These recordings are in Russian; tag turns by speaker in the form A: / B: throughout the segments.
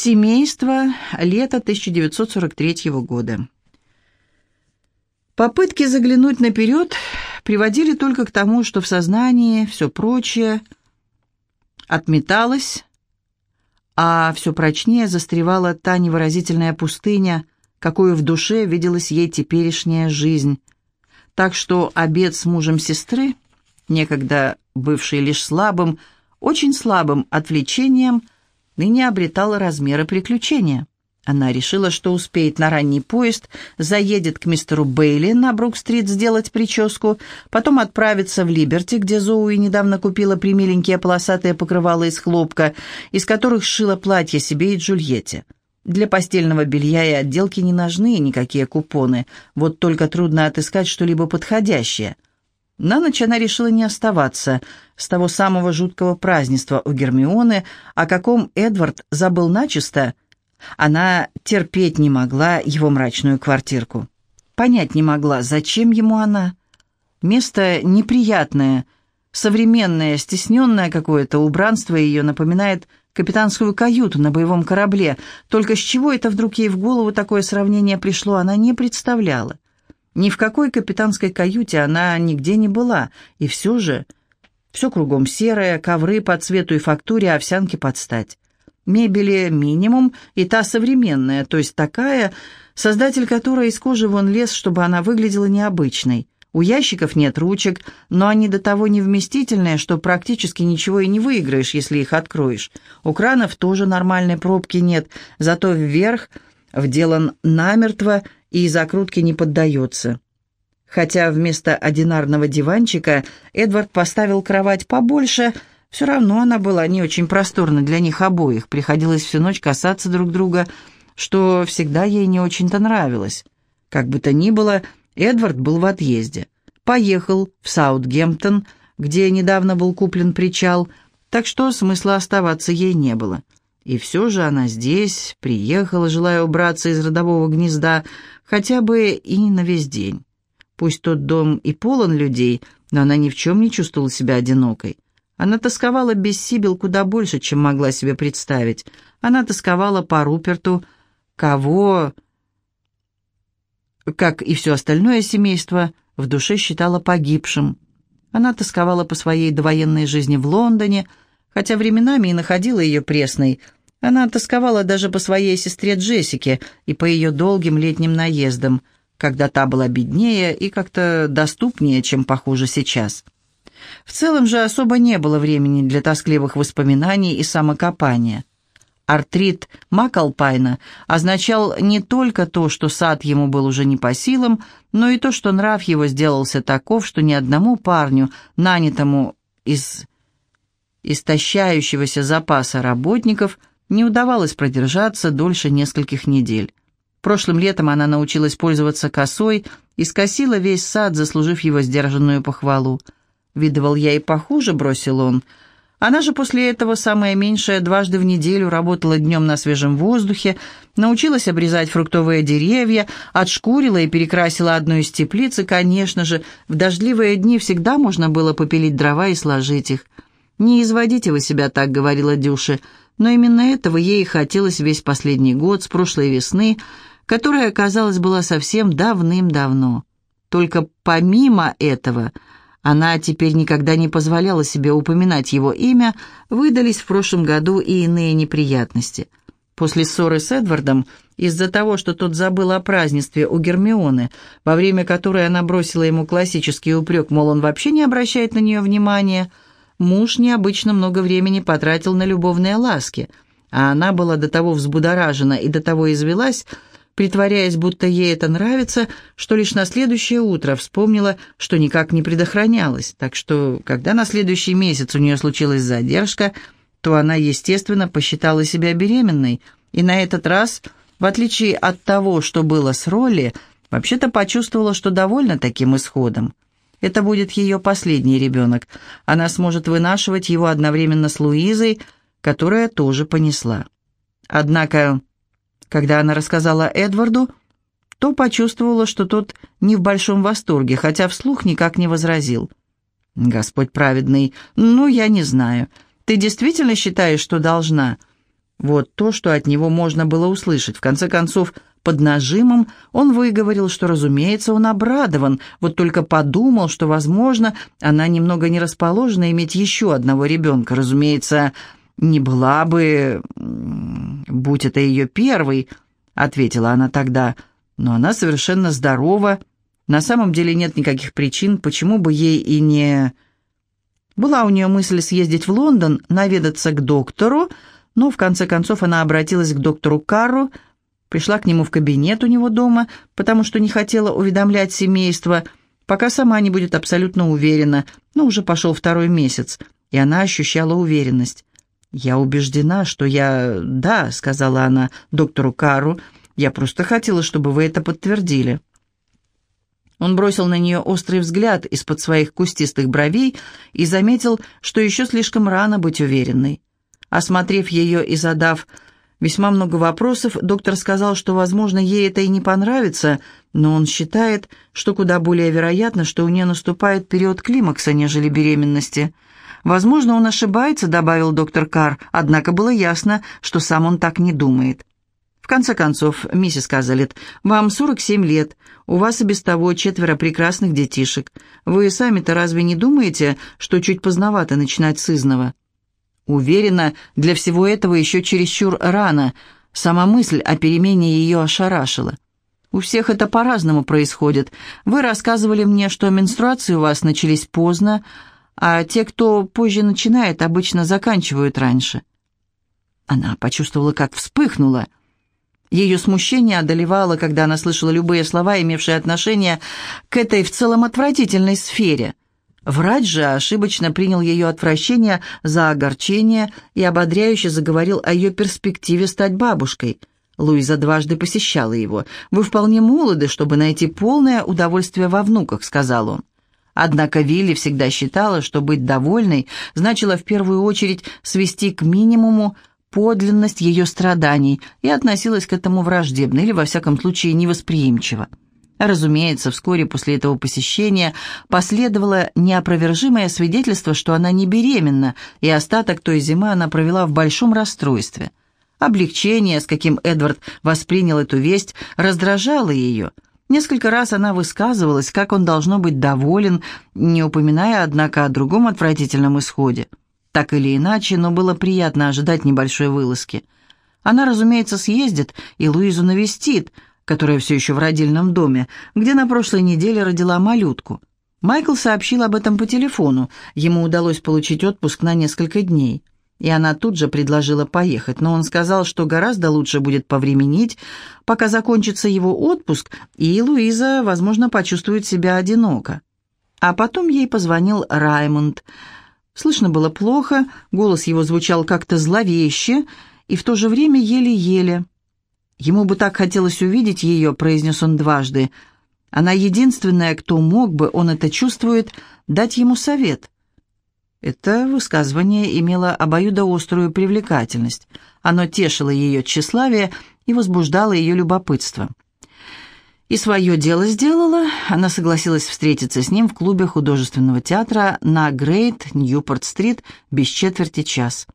A: Семейство. Лето 1943 года. Попытки заглянуть наперед приводили только к тому, что в сознании все прочее отметалось, а все прочнее застревала та невыразительная пустыня, какую в душе виделась ей теперешняя жизнь. Так что обед с мужем сестры, некогда бывший лишь слабым, очень слабым отвлечением – ныне обретала размеры приключения. Она решила, что успеет на ранний поезд, заедет к мистеру Бейли на Брук-стрит сделать прическу, потом отправится в Либерти, где Зоуи недавно купила примиленькие полосатые покрывала из хлопка, из которых сшила платье себе и Джульетте. Для постельного белья и отделки не нужны никакие купоны, вот только трудно отыскать что-либо подходящее – на ночь она решила не оставаться с того самого жуткого празднества у Гермионы, о каком Эдвард забыл начисто. Она терпеть не могла его мрачную квартирку. Понять не могла, зачем ему она. Место неприятное, современное, стесненное какое-то, убранство ее напоминает капитанскую каюту на боевом корабле. Только с чего это вдруг ей в голову такое сравнение пришло, она не представляла. Ни в какой капитанской каюте она нигде не была, и все же... Все кругом серое, ковры по цвету и фактуре, овсянки под стать. Мебели минимум, и та современная, то есть такая, создатель которой из кожи вон лез, чтобы она выглядела необычной. У ящиков нет ручек, но они до того невместительные, что практически ничего и не выиграешь, если их откроешь. У кранов тоже нормальной пробки нет, зато вверх вделан намертво и закрутке не поддается. Хотя вместо одинарного диванчика Эдвард поставил кровать побольше, все равно она была не очень просторна для них обоих, приходилось всю ночь касаться друг друга, что всегда ей не очень-то нравилось. Как бы то ни было, Эдвард был в отъезде. Поехал в Саутгемптон, где недавно был куплен причал, так что смысла оставаться ей не было. И все же она здесь, приехала, желая убраться из родового гнезда, хотя бы и на весь день. Пусть тот дом и полон людей, но она ни в чем не чувствовала себя одинокой. Она тосковала без Сибил куда больше, чем могла себе представить. Она тосковала по Руперту, кого, как и все остальное семейство, в душе считала погибшим. Она тосковала по своей довоенной жизни в Лондоне, хотя временами и находила ее пресной – она тосковала даже по своей сестре Джессике и по ее долгим летним наездам, когда та была беднее и как-то доступнее, чем, похоже, сейчас. В целом же особо не было времени для тоскливых воспоминаний и самокопания. Артрит Макалпайна означал не только то, что сад ему был уже не по силам, но и то, что нрав его сделался таков, что ни одному парню, нанятому из истощающегося запаса работников, не удавалось продержаться дольше нескольких недель. Прошлым летом она научилась пользоваться косой и скосила весь сад, заслужив его сдержанную похвалу. «Видывал я и похуже», — бросил он. Она же после этого, самое меньшее, дважды в неделю работала днем на свежем воздухе, научилась обрезать фруктовые деревья, отшкурила и перекрасила одну из теплиц, и, конечно же, в дождливые дни всегда можно было попилить дрова и сложить их. «Не изводите вы себя так», — говорила Дюша, — но именно этого ей хотелось весь последний год с прошлой весны, которая, казалось, была совсем давным-давно. Только помимо этого, она теперь никогда не позволяла себе упоминать его имя, выдались в прошлом году и иные неприятности. После ссоры с Эдвардом, из-за того, что тот забыл о празднестве у Гермионы, во время которой она бросила ему классический упрек, мол, он вообще не обращает на нее внимания – Муж необычно много времени потратил на любовные ласки, а она была до того взбудоражена и до того извелась, притворяясь, будто ей это нравится, что лишь на следующее утро вспомнила, что никак не предохранялась. Так что, когда на следующий месяц у нее случилась задержка, то она, естественно, посчитала себя беременной, и на этот раз, в отличие от того, что было с Ролли, вообще-то почувствовала, что довольна таким исходом. Это будет ее последний ребенок. Она сможет вынашивать его одновременно с Луизой, которая тоже понесла. Однако, когда она рассказала Эдварду, то почувствовала, что тот не в большом восторге, хотя вслух никак не возразил. «Господь праведный, ну, я не знаю. Ты действительно считаешь, что должна?» Вот то, что от него можно было услышать. В конце концов, под нажимом он выговорил, что, разумеется, он обрадован, вот только подумал, что, возможно, она немного не расположена иметь еще одного ребенка. Разумеется, не была бы, будь это ее первый, ответила она тогда, но она совершенно здорова. На самом деле нет никаких причин, почему бы ей и не... Была у нее мысль съездить в Лондон, наведаться к доктору, но в конце концов она обратилась к доктору Карру, пришла к нему в кабинет у него дома, потому что не хотела уведомлять семейство, пока сама не будет абсолютно уверена, но уже пошел второй месяц, и она ощущала уверенность. «Я убеждена, что я... Да», — сказала она доктору Кару, — «я просто хотела, чтобы вы это подтвердили». Он бросил на нее острый взгляд из-под своих кустистых бровей и заметил, что еще слишком рано быть уверенной. Осмотрев ее и задав весьма много вопросов, доктор сказал, что, возможно, ей это и не понравится, но он считает, что куда более вероятно, что у нее наступает период климакса, нежели беременности. «Возможно, он ошибается», — добавил доктор Карр, однако было ясно, что сам он так не думает. «В конце концов, миссис Казалет, вам 47 лет, у вас и без того четверо прекрасных детишек. Вы сами-то разве не думаете, что чуть поздновато начинать с изного?» Уверена, для всего этого еще чересчур рано. Сама мысль о перемене ее ошарашила. У всех это по-разному происходит. Вы рассказывали мне, что менструации у вас начались поздно, а те, кто позже начинает, обычно заканчивают раньше. Она почувствовала, как вспыхнула. Ее смущение одолевало, когда она слышала любые слова, имевшие отношение к этой в целом отвратительной сфере – Врач же ошибочно принял ее отвращение за огорчение и ободряюще заговорил о ее перспективе стать бабушкой. Луиза дважды посещала его. «Вы вполне молоды, чтобы найти полное удовольствие во внуках», — сказал он. Однако Вилли всегда считала, что быть довольной значило в первую очередь свести к минимуму подлинность ее страданий и относилась к этому враждебно или, во всяком случае, невосприимчиво. Разумеется, вскоре после этого посещения последовало неопровержимое свидетельство, что она не беременна, и остаток той зимы она провела в большом расстройстве. Облегчение, с каким Эдвард воспринял эту весть, раздражало ее. Несколько раз она высказывалась, как он должно быть доволен, не упоминая, однако, о другом отвратительном исходе. Так или иначе, но было приятно ожидать небольшой вылазки. Она, разумеется, съездит и Луизу навестит – которая все еще в родильном доме, где на прошлой неделе родила малютку. Майкл сообщил об этом по телефону. Ему удалось получить отпуск на несколько дней. И она тут же предложила поехать, но он сказал, что гораздо лучше будет повременить, пока закончится его отпуск, и Луиза, возможно, почувствует себя одиноко. А потом ей позвонил Раймонд. Слышно было плохо, голос его звучал как-то зловеще и в то же время еле-еле. «Ему бы так хотелось увидеть ее», — произнес он дважды. «Она единственная, кто мог бы, он это чувствует, дать ему совет». Это высказывание имело обоюдоострую привлекательность. Оно тешило ее тщеславие и возбуждало ее любопытство. И свое дело сделала. Она согласилась встретиться с ним в клубе художественного театра на Грейт Ньюпорт-стрит без четверти час.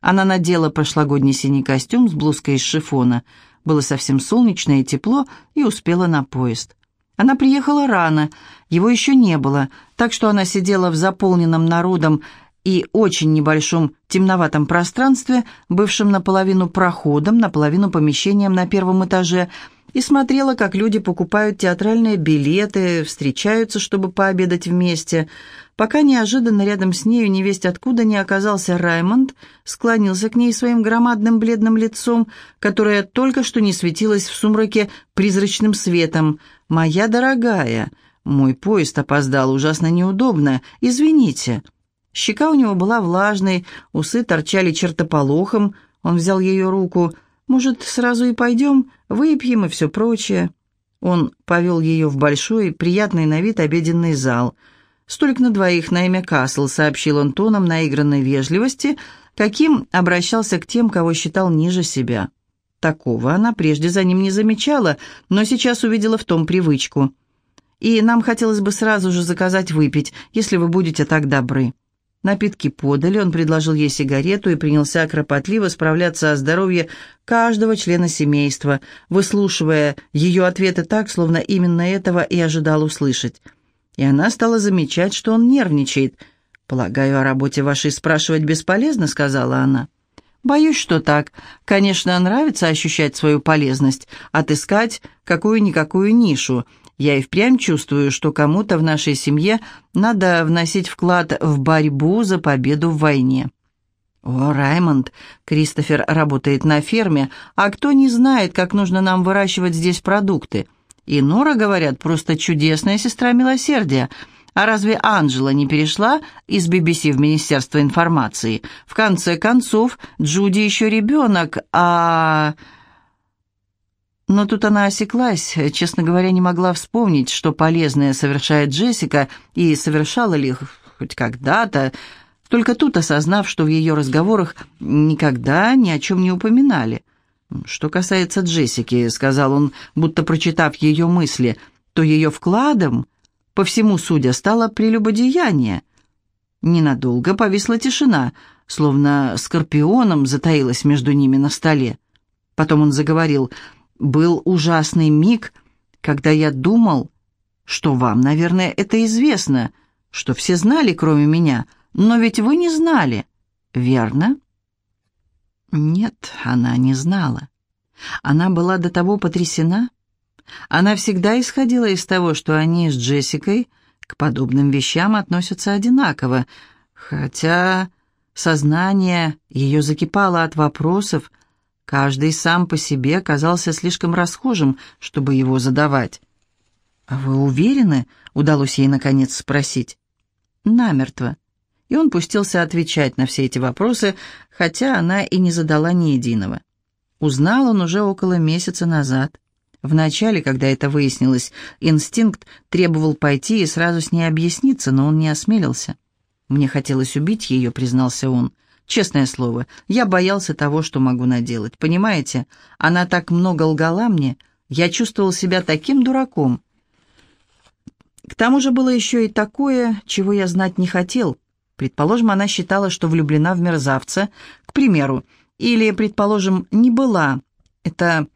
A: Она надела прошлогодний синий костюм с блузкой из шифона – было совсем солнечно и тепло, и успела на поезд. Она приехала рано, его еще не было, так что она сидела в заполненном народом и очень небольшом темноватом пространстве, бывшем наполовину проходом, наполовину помещением на первом этаже, и смотрела, как люди покупают театральные билеты, встречаются, чтобы пообедать вместе, пока неожиданно рядом с нею невесть откуда не оказался Раймонд, склонился к ней своим громадным бледным лицом, которое только что не светилось в сумраке призрачным светом. «Моя дорогая, мой поезд опоздал, ужасно неудобно, извините». Щека у него была влажной, усы торчали чертополохом, он взял ее руку. «Может, сразу и пойдем, выпьем и все прочее?» Он повел ее в большой, приятный на вид обеденный зал – «Столик на двоих на имя Касл», — сообщил он тоном наигранной вежливости, каким обращался к тем, кого считал ниже себя. Такого она прежде за ним не замечала, но сейчас увидела в том привычку. «И нам хотелось бы сразу же заказать выпить, если вы будете так добры». Напитки подали, он предложил ей сигарету и принялся кропотливо справляться о здоровье каждого члена семейства, выслушивая ее ответы так, словно именно этого и ожидал услышать. И она стала замечать, что он нервничает. «Полагаю, о работе вашей спрашивать бесполезно», — сказала она. «Боюсь, что так. Конечно, нравится ощущать свою полезность, отыскать какую-никакую нишу, я и впрямь чувствую, что кому-то в нашей семье надо вносить вклад в борьбу за победу в войне. О, Раймонд, Кристофер работает на ферме, а кто не знает, как нужно нам выращивать здесь продукты? И Нора, говорят, просто чудесная сестра милосердия. А разве Анжела не перешла из BBC в Министерство информации? В конце концов, Джуди еще ребенок, а... Но тут она осеклась, честно говоря, не могла вспомнить, что полезное совершает Джессика и совершала ли хоть когда-то, только тут осознав, что в ее разговорах никогда ни о чем не упоминали. «Что касается Джессики», — сказал он, будто прочитав ее мысли, то ее вкладом, по всему судя, стало прелюбодеяние. Ненадолго повисла тишина, словно скорпионом затаилась между ними на столе. Потом он заговорил — был ужасный миг, когда я думал, что вам, наверное, это известно, что все знали, кроме меня, но ведь вы не знали, верно? Нет, она не знала. Она была до того потрясена. Она всегда исходила из того, что они с Джессикой к подобным вещам относятся одинаково, хотя сознание ее закипало от вопросов, Каждый сам по себе казался слишком расхожим, чтобы его задавать. «А вы уверены?» — удалось ей наконец спросить. «Намертво». И он пустился отвечать на все эти вопросы, хотя она и не задала ни единого. Узнал он уже около месяца назад. Вначале, когда это выяснилось, инстинкт требовал пойти и сразу с ней объясниться, но он не осмелился. «Мне хотелось убить ее», — признался он. Честное слово, я боялся того, что могу наделать. Понимаете, она так много лгала мне, я чувствовал себя таким дураком. К тому же было еще и такое, чего я знать не хотел. Предположим, она считала, что влюблена в мерзавца, к примеру, или, предположим, не была. Это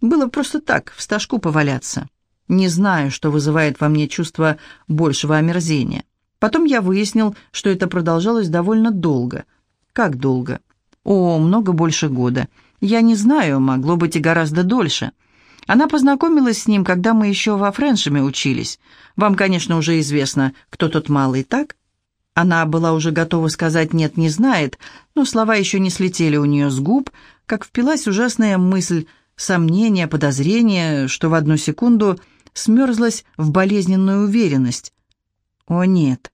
A: было просто так, в стажку поваляться. Не знаю, что вызывает во мне чувство большего омерзения. Потом я выяснил, что это продолжалось довольно долго — как долго? О, много больше года. Я не знаю, могло быть и гораздо дольше. Она познакомилась с ним, когда мы еще во Френшеме учились. Вам, конечно, уже известно, кто тот малый, так? Она была уже готова сказать «нет, не знает», но слова еще не слетели у нее с губ, как впилась ужасная мысль, сомнение, подозрение, что в одну секунду смерзлась в болезненную уверенность. О нет,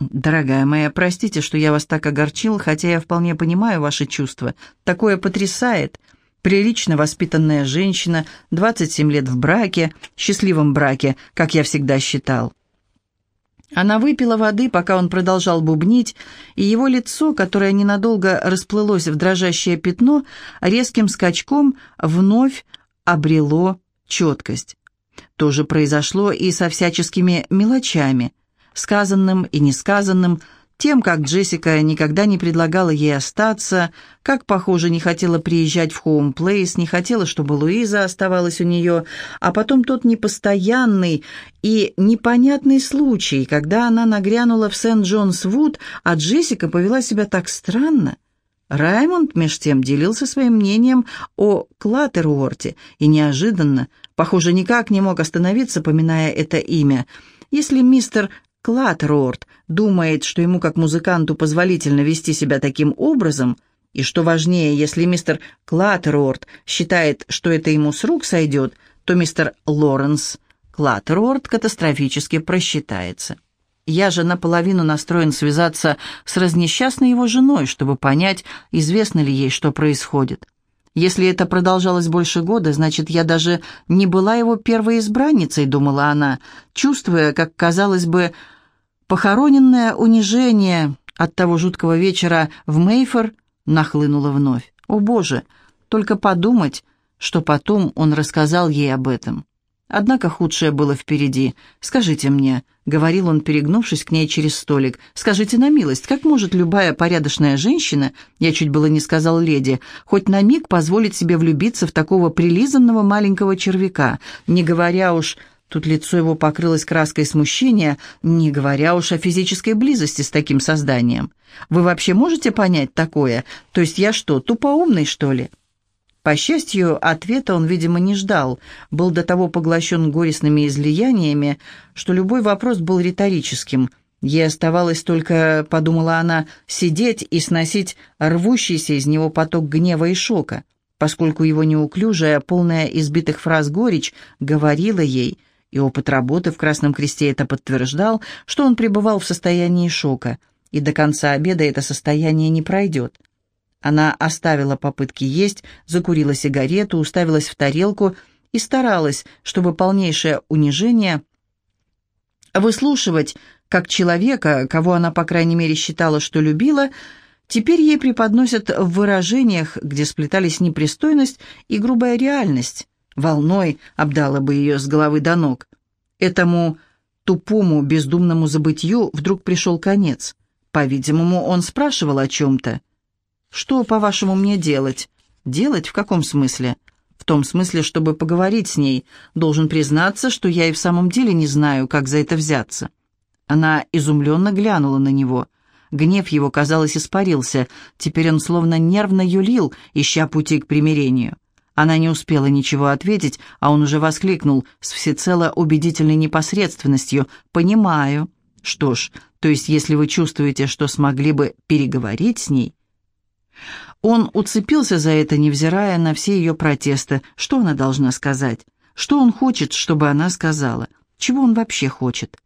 A: «Дорогая моя, простите, что я вас так огорчил, хотя я вполне понимаю ваши чувства. Такое потрясает. Прилично воспитанная женщина, 27 лет в браке, счастливом браке, как я всегда считал». Она выпила воды, пока он продолжал бубнить, и его лицо, которое ненадолго расплылось в дрожащее пятно, резким скачком вновь обрело четкость. То же произошло и со всяческими мелочами – сказанным и несказанным, тем, как Джессика никогда не предлагала ей остаться, как, похоже, не хотела приезжать в Хоум-Плейс, не хотела, чтобы Луиза оставалась у нее, а потом тот непостоянный и непонятный случай, когда она нагрянула в Сент-Джонс-Вуд, а Джессика повела себя так странно. Раймонд, меж тем, делился своим мнением о Клаттеруорте и неожиданно, похоже, никак не мог остановиться, поминая это имя. Если мистер Клаттеруорт думает, что ему как музыканту позволительно вести себя таким образом, и что важнее, если мистер Клаттерорд считает, что это ему с рук сойдет, то мистер Лоренс Клаттерорд катастрофически просчитается. Я же наполовину настроен связаться с разнесчастной его женой, чтобы понять, известно ли ей, что происходит. Если это продолжалось больше года, значит, я даже не была его первой избранницей, думала она, чувствуя, как, казалось бы, похороненное унижение от того жуткого вечера в Мейфор нахлынуло вновь. О, Боже, только подумать, что потом он рассказал ей об этом. Однако худшее было впереди. «Скажите мне», — говорил он, перегнувшись к ней через столик, «скажите на милость, как может любая порядочная женщина, я чуть было не сказал леди, хоть на миг позволить себе влюбиться в такого прилизанного маленького червяка, не говоря уж...» Тут лицо его покрылось краской смущения, не говоря уж о физической близости с таким созданием. «Вы вообще можете понять такое? То есть я что, тупоумный, что ли?» По счастью, ответа он, видимо, не ждал, был до того поглощен горестными излияниями, что любой вопрос был риторическим. Ей оставалось только, подумала она, сидеть и сносить рвущийся из него поток гнева и шока, поскольку его неуклюжая, полная избитых фраз горечь говорила ей, и опыт работы в Красном Кресте это подтверждал, что он пребывал в состоянии шока, и до конца обеда это состояние не пройдет. Она оставила попытки есть, закурила сигарету, уставилась в тарелку и старалась, чтобы полнейшее унижение выслушивать как человека, кого она, по крайней мере, считала, что любила, теперь ей преподносят в выражениях, где сплетались непристойность и грубая реальность. Волной обдала бы ее с головы до ног. Этому тупому, бездумному забытью вдруг пришел конец. По-видимому, он спрашивал о чем-то. «Что, по-вашему, мне делать?» «Делать в каком смысле?» «В том смысле, чтобы поговорить с ней. Должен признаться, что я и в самом деле не знаю, как за это взяться». Она изумленно глянула на него. Гнев его, казалось, испарился. Теперь он словно нервно юлил, ища пути к примирению. Она не успела ничего ответить, а он уже воскликнул с всецело убедительной непосредственностью. «Понимаю». «Что ж, то есть если вы чувствуете, что смогли бы переговорить с ней...» Он уцепился за это, невзирая на все ее протесты. Что она должна сказать? Что он хочет, чтобы она сказала? Чего он вообще хочет?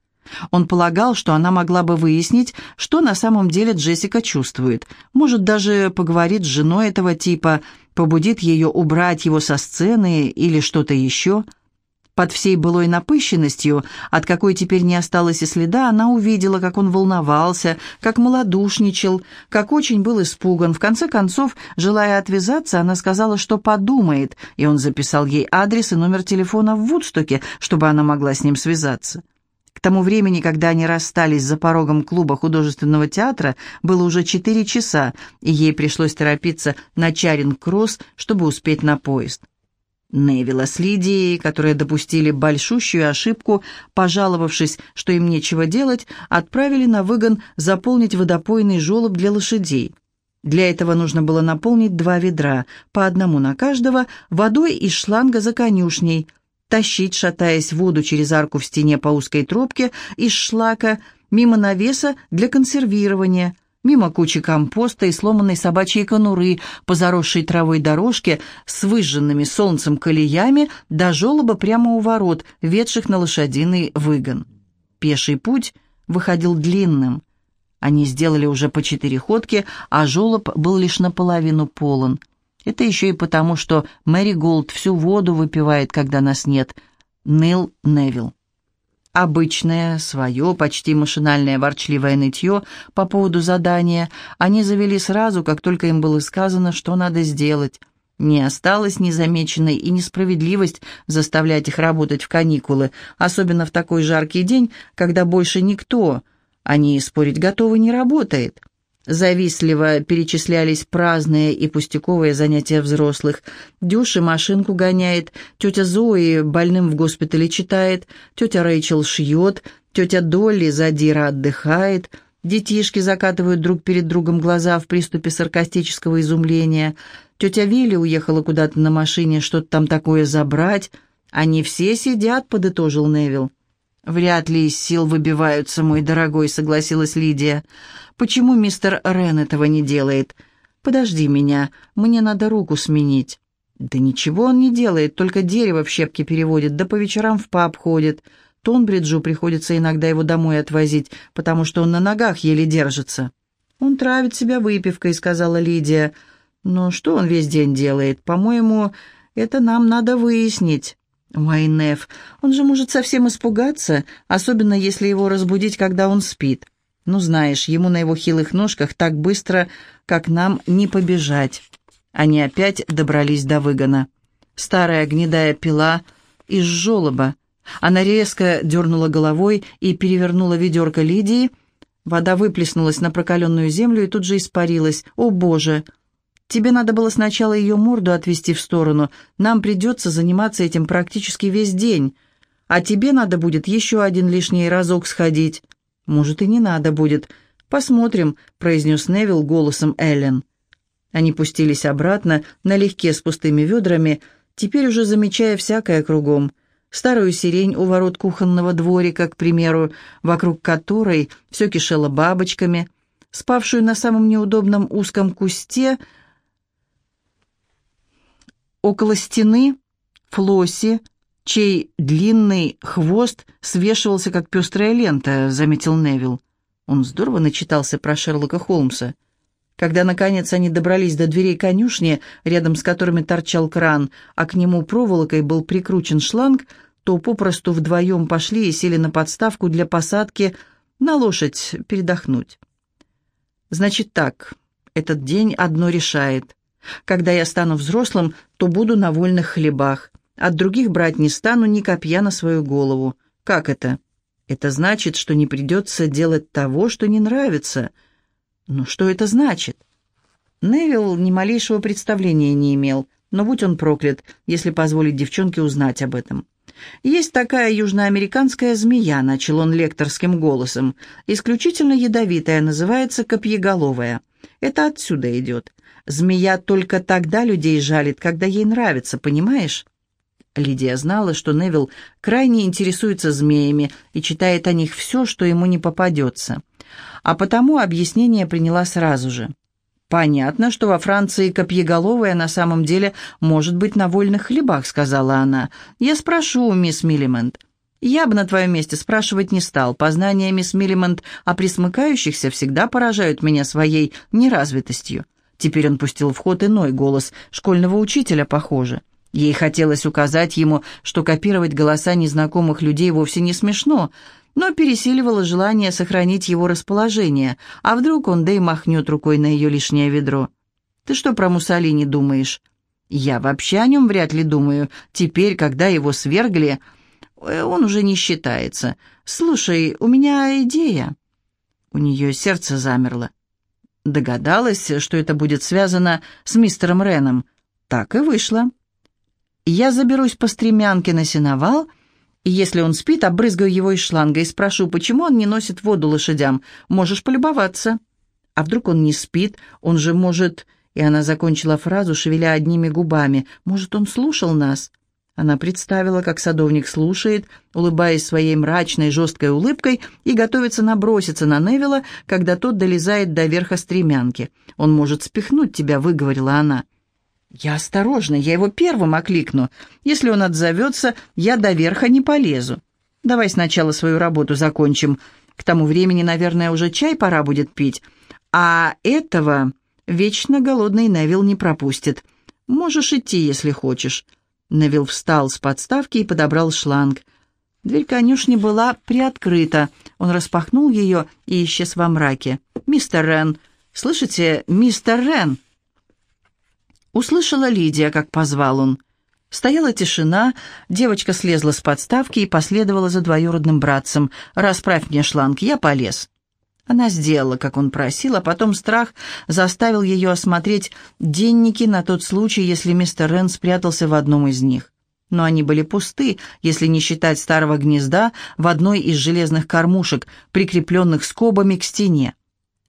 A: Он полагал, что она могла бы выяснить, что на самом деле Джессика чувствует. Может, даже поговорит с женой этого типа, побудит ее убрать его со сцены или что-то еще – под всей былой напыщенностью, от какой теперь не осталось и следа, она увидела, как он волновался, как малодушничал, как очень был испуган. В конце концов, желая отвязаться, она сказала, что подумает, и он записал ей адрес и номер телефона в Вудстоке, чтобы она могла с ним связаться. К тому времени, когда они расстались за порогом клуба художественного театра, было уже четыре часа, и ей пришлось торопиться на Чаринг-Кросс, чтобы успеть на поезд. Невилла с Лидией, которые допустили большущую ошибку, пожаловавшись, что им нечего делать, отправили на выгон заполнить водопойный желоб для лошадей. Для этого нужно было наполнить два ведра, по одному на каждого, водой из шланга за конюшней, тащить, шатаясь воду через арку в стене по узкой тропке из шлака, мимо навеса для консервирования – мимо кучи компоста и сломанной собачьей конуры по заросшей травой дорожке с выжженными солнцем колеями до желоба прямо у ворот, ведших на лошадиный выгон. Пеший путь выходил длинным. Они сделали уже по четыре ходки, а желоб был лишь наполовину полон. Это еще и потому, что Мэри Голд всю воду выпивает, когда нас нет. Нил Невилл. Обычное, свое, почти машинальное ворчливое нытье по поводу задания они завели сразу, как только им было сказано, что надо сделать. Не осталось незамеченной и несправедливость заставлять их работать в каникулы, особенно в такой жаркий день, когда больше никто, они спорить готовы, не работает. Завистливо перечислялись праздные и пустяковые занятия взрослых. Дюша машинку гоняет, тетя Зои больным в госпитале читает, тетя Рэйчел шьет, тетя Долли задира отдыхает, детишки закатывают друг перед другом глаза в приступе саркастического изумления, тетя Вилли уехала куда-то на машине что-то там такое забрать. Они все сидят, подытожил Невил. «Вряд ли из сил выбиваются, мой дорогой», — согласилась Лидия. «Почему мистер Рен этого не делает? Подожди меня, мне надо руку сменить». «Да ничего он не делает, только дерево в щепки переводит, да по вечерам в паб ходит. Тонбриджу приходится иногда его домой отвозить, потому что он на ногах еле держится». «Он травит себя выпивкой», — сказала Лидия. «Но что он весь день делает? По-моему, это нам надо выяснить». Уайнеф, он же может совсем испугаться, особенно если его разбудить, когда он спит. Ну, знаешь, ему на его хилых ножках так быстро, как нам, не побежать. Они опять добрались до выгона. Старая гнедая пила из желоба. Она резко дернула головой и перевернула ведерко Лидии. Вода выплеснулась на прокаленную землю и тут же испарилась. «О, Боже!» Тебе надо было сначала ее морду отвести в сторону. Нам придется заниматься этим практически весь день. А тебе надо будет еще один лишний разок сходить. Может, и не надо будет. Посмотрим», — произнес Невил голосом Эллен. Они пустились обратно, налегке с пустыми ведрами, теперь уже замечая всякое кругом. Старую сирень у ворот кухонного дворика, к примеру, вокруг которой все кишело бабочками, спавшую на самом неудобном узком кусте — Около стены Флосси, чей длинный хвост свешивался, как пестрая лента, заметил Невил. Он здорово начитался про Шерлока Холмса. Когда, наконец, они добрались до дверей конюшни, рядом с которыми торчал кран, а к нему проволокой был прикручен шланг, то попросту вдвоем пошли и сели на подставку для посадки на лошадь передохнуть. «Значит так, этот день одно решает. Когда я стану взрослым, то буду на вольных хлебах. От других брать не стану ни копья на свою голову. Как это? Это значит, что не придется делать того, что не нравится. Но что это значит? Невилл ни малейшего представления не имел, но будь он проклят, если позволить девчонке узнать об этом. «Есть такая южноамериканская змея», — начал он лекторским голосом, «исключительно ядовитая, называется копьеголовая. Это отсюда идет. Змея только тогда людей жалит, когда ей нравится, понимаешь?» Лидия знала, что Невил крайне интересуется змеями и читает о них все, что ему не попадется. А потому объяснение приняла сразу же. «Понятно, что во Франции копьеголовая на самом деле может быть на вольных хлебах», — сказала она. «Я спрошу у мисс Миллимент». «Я бы на твоем месте спрашивать не стал. Познания мисс Миллимент о присмыкающихся всегда поражают меня своей неразвитостью. Теперь он пустил в ход иной голос, школьного учителя, похоже. Ей хотелось указать ему, что копировать голоса незнакомых людей вовсе не смешно, но пересиливало желание сохранить его расположение, а вдруг он да и махнет рукой на ее лишнее ведро. «Ты что про Муссолини думаешь?» «Я вообще о нем вряд ли думаю. Теперь, когда его свергли, он уже не считается. Слушай, у меня идея». У нее сердце замерло. Догадалась, что это будет связано с мистером Реном. Так и вышло. Я заберусь по стремянке на сеновал, и если он спит, обрызгаю его из шланга и спрошу, почему он не носит воду лошадям. Можешь полюбоваться. А вдруг он не спит, он же может... И она закончила фразу, шевеля одними губами. Может, он слушал нас? Она представила, как садовник слушает, улыбаясь своей мрачной, жесткой улыбкой, и готовится наброситься на Невилла, когда тот долезает до верха стремянки. «Он может спихнуть тебя», — выговорила она. «Я осторожна, я его первым окликну. Если он отзовется, я до верха не полезу. Давай сначала свою работу закончим. К тому времени, наверное, уже чай пора будет пить. А этого вечно голодный Невилл не пропустит. Можешь идти, если хочешь». Невил встал с подставки и подобрал шланг. Дверь конюшни была приоткрыта. Он распахнул ее и исчез во мраке. «Мистер Рен! Слышите, мистер Рен!» Услышала Лидия, как позвал он. Стояла тишина, девочка слезла с подставки и последовала за двоюродным братцем. «Расправь мне шланг, я полез». Она сделала, как он просил, а потом страх заставил ее осмотреть денники на тот случай, если мистер Рен спрятался в одном из них. Но они были пусты, если не считать старого гнезда в одной из железных кормушек, прикрепленных скобами к стене.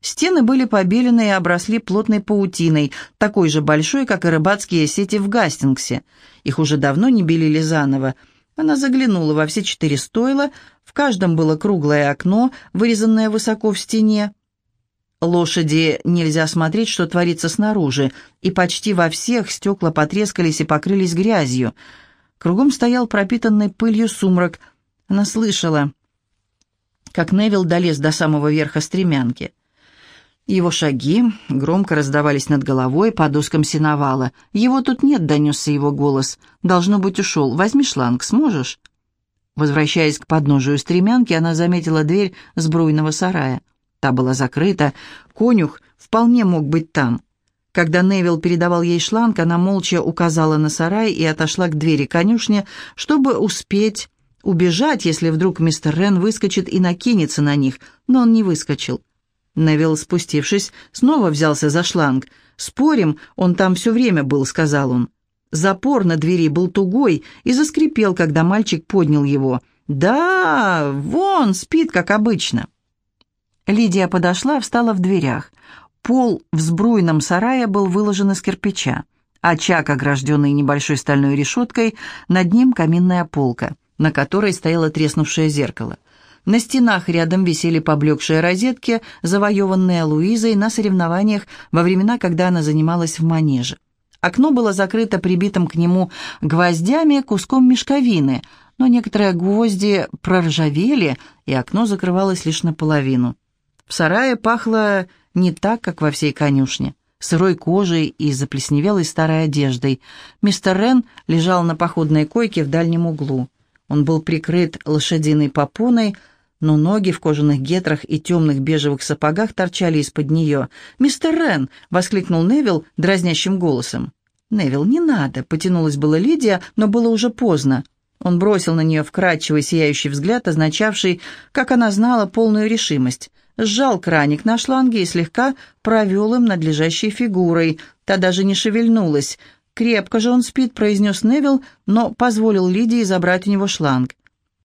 A: Стены были побелены и обросли плотной паутиной, такой же большой, как и рыбацкие сети в Гастингсе. Их уже давно не белили заново. Она заглянула во все четыре стойла, в каждом было круглое окно, вырезанное высоко в стене. Лошади нельзя смотреть, что творится снаружи, и почти во всех стекла потрескались и покрылись грязью. Кругом стоял пропитанный пылью сумрак. Она слышала, как Невил долез до самого верха стремянки. Его шаги громко раздавались над головой по доскам сеновала. «Его тут нет», — донесся его голос. «Должно быть, ушел. Возьми шланг, сможешь?» Возвращаясь к подножию стремянки, она заметила дверь сбруйного сарая. Та была закрыта, конюх вполне мог быть там. Когда Невил передавал ей шланг, она молча указала на сарай и отошла к двери конюшни, чтобы успеть убежать, если вдруг мистер Рен выскочит и накинется на них, но он не выскочил. Невил, спустившись, снова взялся за шланг. «Спорим, он там все время был», — сказал он. Запор на двери был тугой и заскрипел, когда мальчик поднял его. «Да, вон, спит, как обычно». Лидия подошла, встала в дверях. Пол в сбруйном сарае был выложен из кирпича. Очаг, огражденный небольшой стальной решеткой, над ним каминная полка, на которой стояло треснувшее зеркало. На стенах рядом висели поблекшие розетки, завоеванные Луизой на соревнованиях во времена, когда она занималась в манеже. Окно было закрыто прибитым к нему гвоздями куском мешковины, но некоторые гвозди проржавели, и окно закрывалось лишь наполовину. В сарае пахло не так, как во всей конюшне, сырой кожей и заплесневелой старой одеждой. Мистер Рен лежал на походной койке в дальнем углу. Он был прикрыт лошадиной попоной, но ноги в кожаных гетрах и темных бежевых сапогах торчали из-под нее. «Мистер Рен!» — воскликнул Невил дразнящим голосом. «Невил, не надо!» — потянулась была Лидия, но было уже поздно. Он бросил на нее вкрадчивый сияющий взгляд, означавший, как она знала, полную решимость сжал краник на шланге и слегка провел им над лежащей фигурой. Та даже не шевельнулась. «Крепко же он спит», — произнес Невил, но позволил Лидии забрать у него шланг.